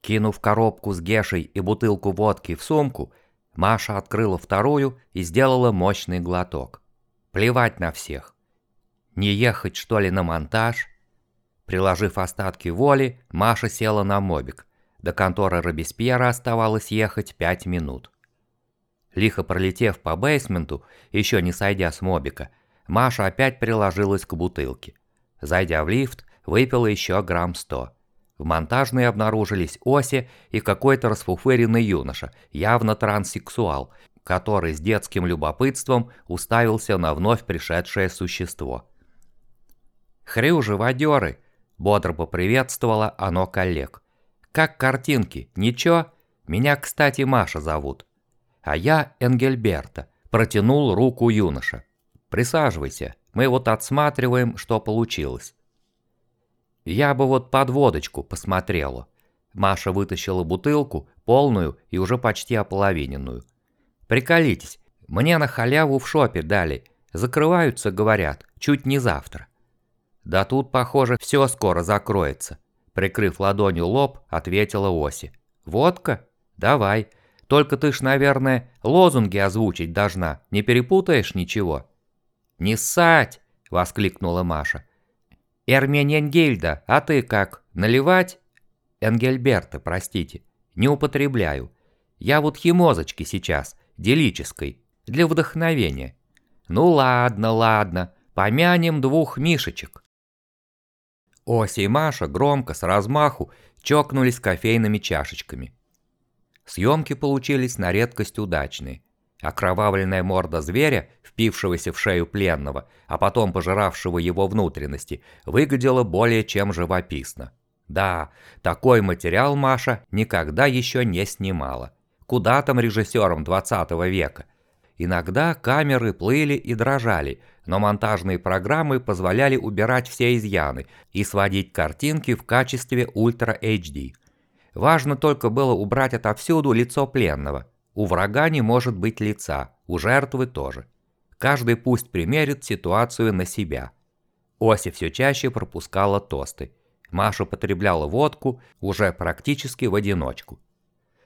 Кинув коробку с Гешей и бутылку водки в сумку, Маша открыла вторую и сделала мощный глоток. Плевать на всех. Не ехать, что ли, на монтаж? Приложив остатки воли, Маша села на мобик. До конторы Робеспьера оставалось ехать пять минут. Лихо пролетев по бейсменту, еще не сойдя с мобика, Маша опять приложилась к бутылке. Зайдя в лифт, выпила еще грамм сто. В монтажной обнаружились оси и какой-то расфуфыренный юноша, явно транссексуал, который с детским любопытством уставился на вновь пришедшее существо. «Хрю, живодеры!» – бодро поприветствовало оно коллег. «Как картинки, ничего? Меня, кстати, Маша зовут». «А я Энгельберта», – протянул руку юноша. «Присаживайся, мы вот отсматриваем, что получилось». Я бы вот под водочку посмотрела. Маша вытащила бутылку, полную и уже почти ополовиненную. Приколитесь, мне на халяву в шопе дали. Закрываются, говорят, чуть не завтра. Да тут, похоже, все скоро закроется. Прикрыв ладонью лоб, ответила Оси. Водка? Давай. Только ты ж, наверное, лозунги озвучить должна. Не перепутаешь ничего? Не ссать! Воскликнула Маша. Эрмененгельда, а ты как, наливать? Энгельберта, простите, не употребляю. Я вот химозочки сейчас, делической, для вдохновения. Ну ладно, ладно, помянем двух мишечек. Ося и Маша громко, с размаху, чокнулись кофейными чашечками. Съемки получились на редкость удачные. Окровавленная морда зверя, впившегося в шею пленного, а потом пожиравшего его внутренности, выглядела более чем живописно. Да, такой материал Маша никогда еще не снимала. Куда там режиссерам 20 века? Иногда камеры плыли и дрожали, но монтажные программы позволяли убирать все изъяны и сводить картинки в качестве Ультра HD. Важно только было убрать отовсюду лицо пленного, у врага не может быть лица, у жертвы тоже. Каждый пусть примерит ситуацию на себя. Оси все чаще пропускала тосты. Маша потребляла водку уже практически в одиночку.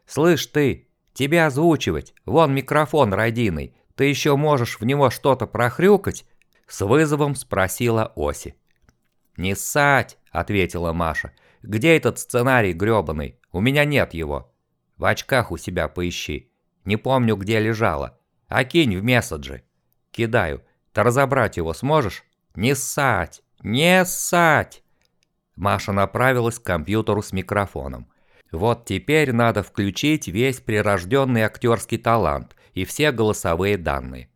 «Слышь ты, тебя озвучивать, вон микрофон родиный, ты еще можешь в него что-то прохрюкать?» С вызовом спросила Оси. «Не ссать!» – ответила Маша. «Где этот сценарий грёбаный? У меня нет его. В очках у себя поищи. Не помню, где лежала. А кинь в месседжи. Кидаю. Ты разобрать его сможешь? Не ссать! Не ссать! Маша направилась к компьютеру с микрофоном. Вот теперь надо включить весь прирожденный актерский талант и все голосовые данные.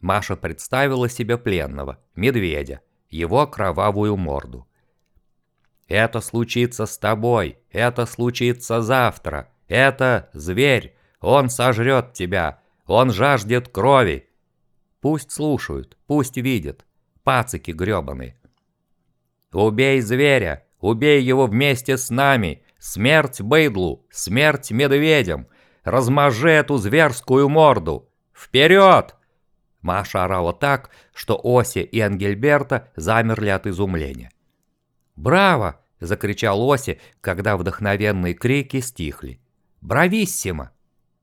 Маша представила себе пленного, медведя, его кровавую морду. «Это случится с тобой, это случится завтра, это зверь, он сожрет тебя! Он жаждет крови!» Пусть слушают, пусть видят. Пацики грёбаные. «Убей зверя! Убей его вместе с нами! Смерть быдлу! Смерть медведям! Размажи эту зверскую морду! Вперед!» Маша орала так, что Оси и Ангельберта замерли от изумления. «Браво!» – закричал Оси, когда вдохновенные крики стихли. «Брависсимо!»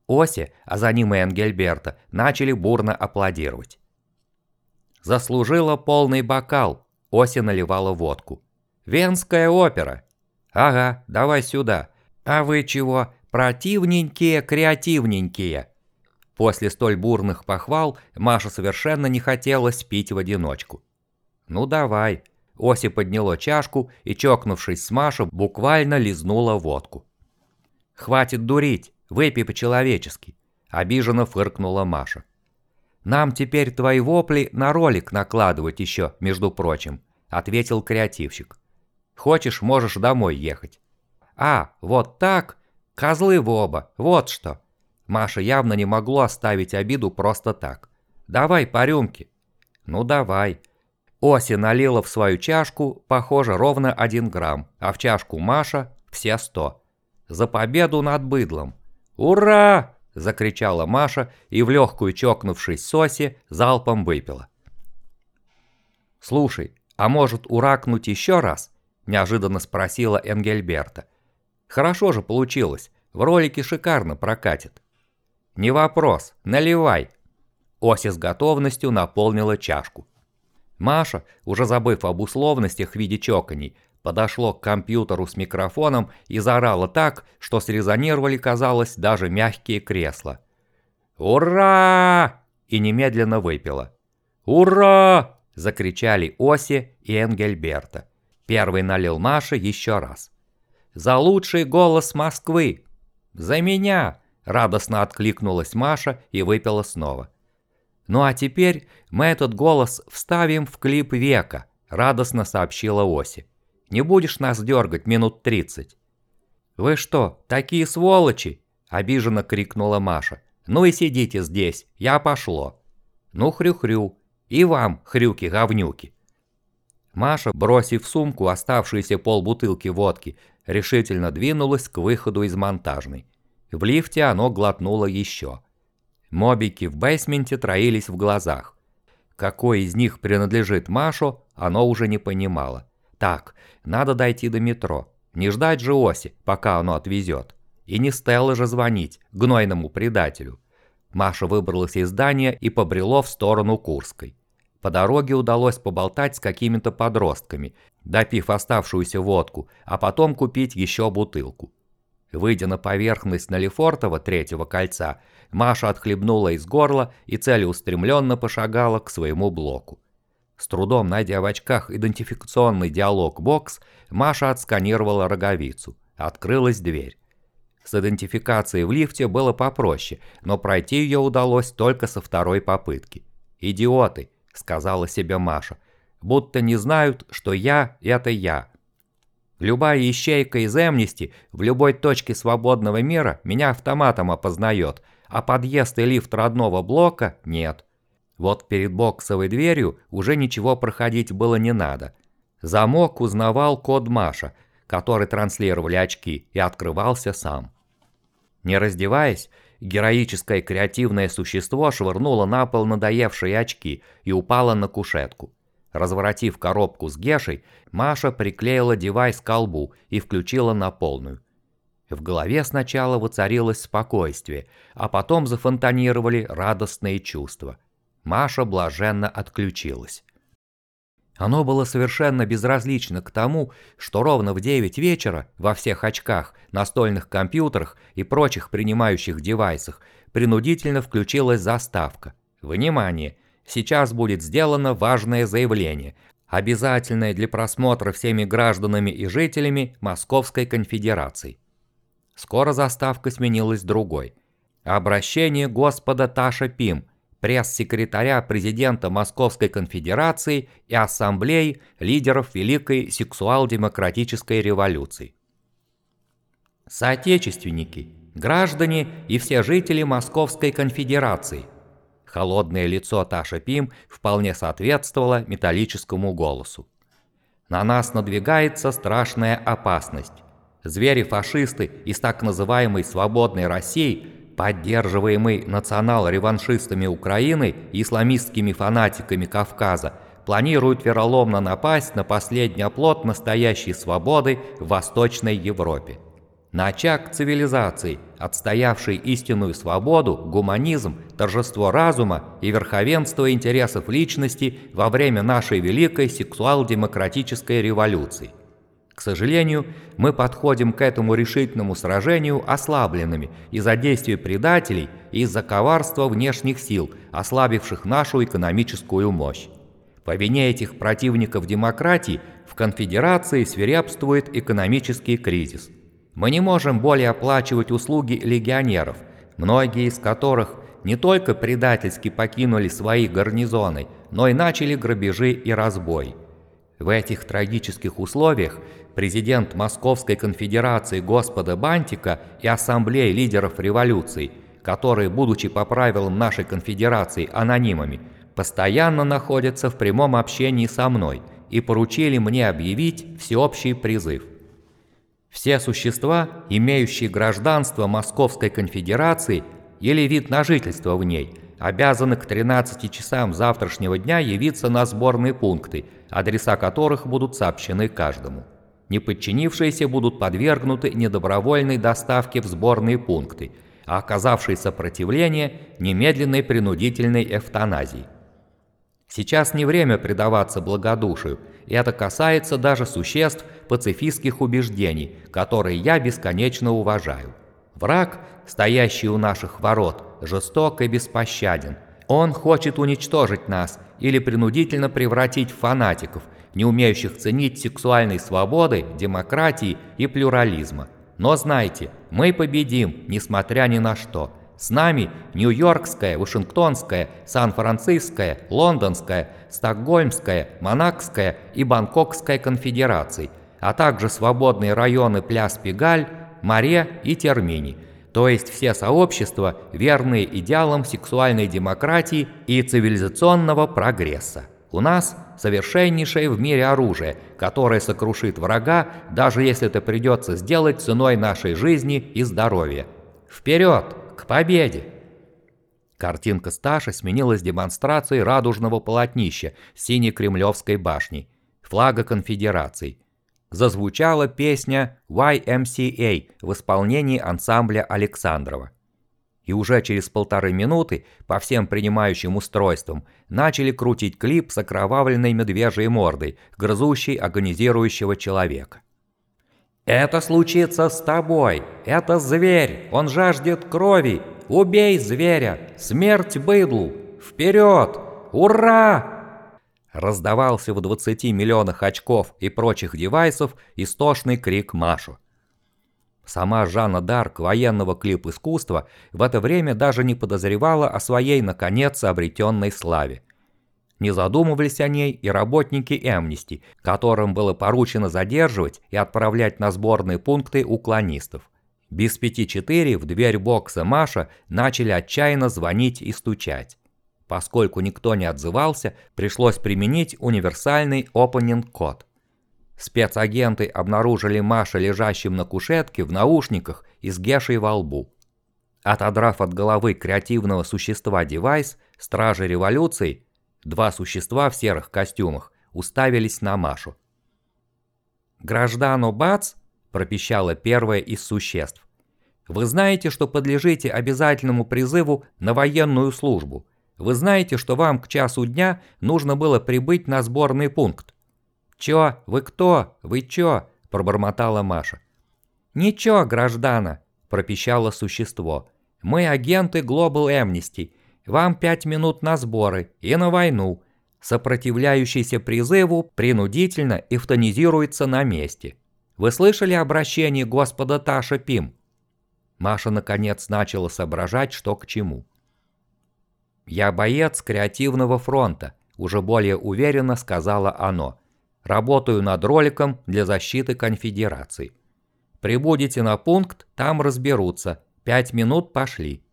Оси, а за ним и Энгельберта, начали бурно аплодировать. Заслужила полный бокал. Оси наливала водку. «Венская опера!» «Ага, давай сюда. А вы чего, противненькие, креативненькие?» После столь бурных похвал Маша совершенно не хотелось пить в одиночку. «Ну давай». Оси подняла чашку и, чокнувшись с Машей, буквально лизнула водку. «Хватит дурить. Выпей по-человечески», – обиженно фыркнула Маша. «Нам теперь твои вопли на ролик накладывать еще, между прочим», – ответил креативщик. «Хочешь, можешь домой ехать». «А, вот так? Козлы в оба, вот что!» Маша явно не могла оставить обиду просто так. «Давай по рюмке». «Ну давай». Оси налила в свою чашку, похоже, ровно один грамм, а в чашку Маша все сто. За победу над быдлом. «Ура!» – закричала Маша и в легкую чокнувшись Соси залпом выпила. «Слушай, а может уракнуть еще раз?» – неожиданно спросила Энгельберта. Хорошо же получилось, в ролике шикарно прокатит. Не вопрос, наливай. Оси с готовностью наполнила чашку. Маша, уже забыв об условностях в виде чоканий, подошло к компьютеру с микрофоном и заорала так, что срезонировали, казалось, даже мягкие кресла. «Ура!» и немедленно выпила. «Ура!» – закричали Оси и Энгельберта. Первый налил Маше еще раз. «За лучший голос Москвы!» «За меня!» – радостно откликнулась Маша и выпила снова. «Ну а теперь мы этот голос вставим в клип века», – радостно сообщила Оси. «Не будешь нас дергать минут тридцать?» «Вы что, такие сволочи?» – обиженно крикнула Маша. «Ну и сидите здесь, я пошло». «Ну хрю-хрю, и вам, хрюки-говнюки». Маша, бросив в сумку оставшиеся полбутылки водки, решительно двинулась к выходу из монтажной. В лифте оно глотнуло еще. Мобики в бейсменте троились в глазах. Какой из них принадлежит Машу, оно уже не понимало. Так, надо дойти до метро. Не ждать же Оси, пока оно отвезет. И не Стелла же звонить, гнойному предателю. Маша выбралась из здания и побрело в сторону Курской. По дороге удалось поболтать с какими-то подростками, допив оставшуюся водку, а потом купить еще бутылку. Выйдя на поверхность Налифортова третьего кольца, Маша отхлебнула из горла и целеустремленно пошагала к своему блоку. С трудом найдя в очках идентификационный диалог-бокс, Маша отсканировала роговицу. Открылась дверь. С идентификацией в лифте было попроще, но пройти ее удалось только со второй попытки. «Идиоты», — сказала себе Маша, — «будто не знают, что я — это я». Любая ищейка из Эмнисти в любой точке свободного мира меня автоматом опознает, а подъезд и лифт родного блока – нет. Вот перед боксовой дверью уже ничего проходить было не надо. Замок узнавал код Маша, который транслировали очки, и открывался сам. Не раздеваясь, героическое креативное существо швырнуло на пол надоевшие очки и упало на кушетку. Разворотив коробку с Гешей, Маша приклеила девайс к колбу и включила на полную. В голове сначала воцарилось спокойствие, а потом зафонтанировали радостные чувства. Маша блаженно отключилась. Оно было совершенно безразлично к тому, что ровно в 9 вечера во всех очках, настольных компьютерах и прочих принимающих девайсах принудительно включилась заставка. Внимание! Сейчас будет сделано важное заявление, обязательное для просмотра всеми гражданами и жителями Московской конфедерации. Скоро заставка сменилась другой. Обращение Господа Таша Пим – пресс-секретаря президента Московской конфедерации и ассамблей лидеров Великой сексуал-демократической революции. Соотечественники, граждане и все жители Московской конфедерации. Холодное лицо Таша Пим вполне соответствовало металлическому голосу. На нас надвигается страшная опасность. Звери-фашисты из так называемой «свободной России» поддерживаемый национал-реваншистами Украины и исламистскими фанатиками Кавказа, планирует вероломно напасть на последний оплот настоящей свободы в Восточной Европе. На очаг цивилизации, отстоявший истинную свободу, гуманизм, торжество разума и верховенство интересов личности во время нашей великой сексуал-демократической революции – к сожалению, мы подходим к этому решительному сражению ослабленными из-за действий предателей и из-за коварства внешних сил, ослабивших нашу экономическую мощь. По вине этих противников демократии в конфедерации свирепствует экономический кризис. Мы не можем более оплачивать услуги легионеров, многие из которых не только предательски покинули свои гарнизоны, но и начали грабежи и разбой. В этих трагических условиях президент Московской конфедерации Господа Бантика и ассамблеи лидеров революций, которые, будучи по правилам нашей конфедерации анонимами, постоянно находятся в прямом общении со мной и поручили мне объявить всеобщий призыв. Все существа, имеющие гражданство Московской конфедерации или вид на жительство в ней, обязаны к 13 часам завтрашнего дня явиться на сборные пункты, адреса которых будут сообщены каждому. Неподчинившиеся будут подвергнуты недобровольной доставке в сборные пункты, а оказавшие сопротивление – немедленной принудительной эвтаназии. Сейчас не время предаваться благодушию, и это касается даже существ пацифистских убеждений, которые я бесконечно уважаю. Враг, стоящий у наших ворот, жесток и беспощаден. Он хочет уничтожить нас или принудительно превратить в фанатиков, не умеющих ценить сексуальной свободы, демократии и плюрализма. Но знайте, мы победим, несмотря ни на что. С нами Нью-Йоркская, Вашингтонская, Сан-Франциская, Лондонская, Стокгольмская, Монакская и Бангкокская конфедерации, а также свободные районы Пляс-Пегаль, Море и Термини, то есть все сообщества, верные идеалам сексуальной демократии и цивилизационного прогресса. У нас совершеннейшее в мире оружие, которое сокрушит врага, даже если это придется сделать ценой нашей жизни и здоровья. Вперед, к победе! Картинка Сташи сменилась демонстрацией радужного полотнища синей кремлевской башни, флага конфедерации. Зазвучала песня YMCA в исполнении ансамбля Александрова и уже через полторы минуты по всем принимающим устройствам начали крутить клип с окровавленной медвежьей мордой, грызущей агонизирующего человека. «Это случится с тобой! Это зверь! Он жаждет крови! Убей зверя! Смерть быдлу! Вперед! Ура!» Раздавался в 20 миллионах очков и прочих девайсов истошный крик Машу. Сама Жанна Дарк военного клип-искусства в это время даже не подозревала о своей, наконец, обретенной славе. Не задумывались о ней и работники Эмнисти, которым было поручено задерживать и отправлять на сборные пункты уклонистов. Без пяти четыре в дверь бокса Маша начали отчаянно звонить и стучать. Поскольку никто не отзывался, пришлось применить универсальный opening-код – Спецагенты обнаружили Маша лежащим на кушетке в наушниках и с Гешей во лбу. Отодрав от головы креативного существа девайс, стражи революции, два существа в серых костюмах, уставились на Машу. «Граждану Бац!» – пропищало первое из существ. «Вы знаете, что подлежите обязательному призыву на военную службу. Вы знаете, что вам к часу дня нужно было прибыть на сборный пункт. «Чё? Вы кто? Вы чё?» – пробормотала Маша. «Ничего, граждана», – пропищало существо. «Мы агенты Global Amnesty. Вам пять минут на сборы и на войну. Сопротивляющийся призыву принудительно эвтанизируется на месте. Вы слышали обращение господа Таша Пим?» Маша наконец начала соображать, что к чему. «Я боец креативного фронта», – уже более уверенно сказала оно. Работаю над роликом для защиты конфедерации. Прибудете на пункт, там разберутся. Пять минут пошли.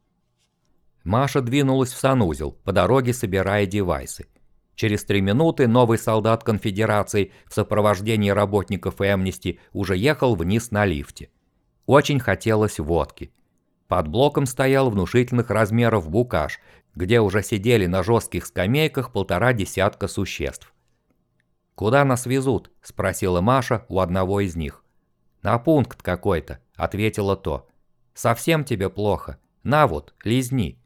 Маша двинулась в санузел, по дороге собирая девайсы. Через три минуты новый солдат конфедерации в сопровождении работников Эмнисти уже ехал вниз на лифте. Очень хотелось водки. Под блоком стоял внушительных размеров букаш, где уже сидели на жестких скамейках полтора десятка существ. «Куда нас везут?» – спросила Маша у одного из них. «На пункт какой-то», – ответила то. «Совсем тебе плохо? На вот, лизни».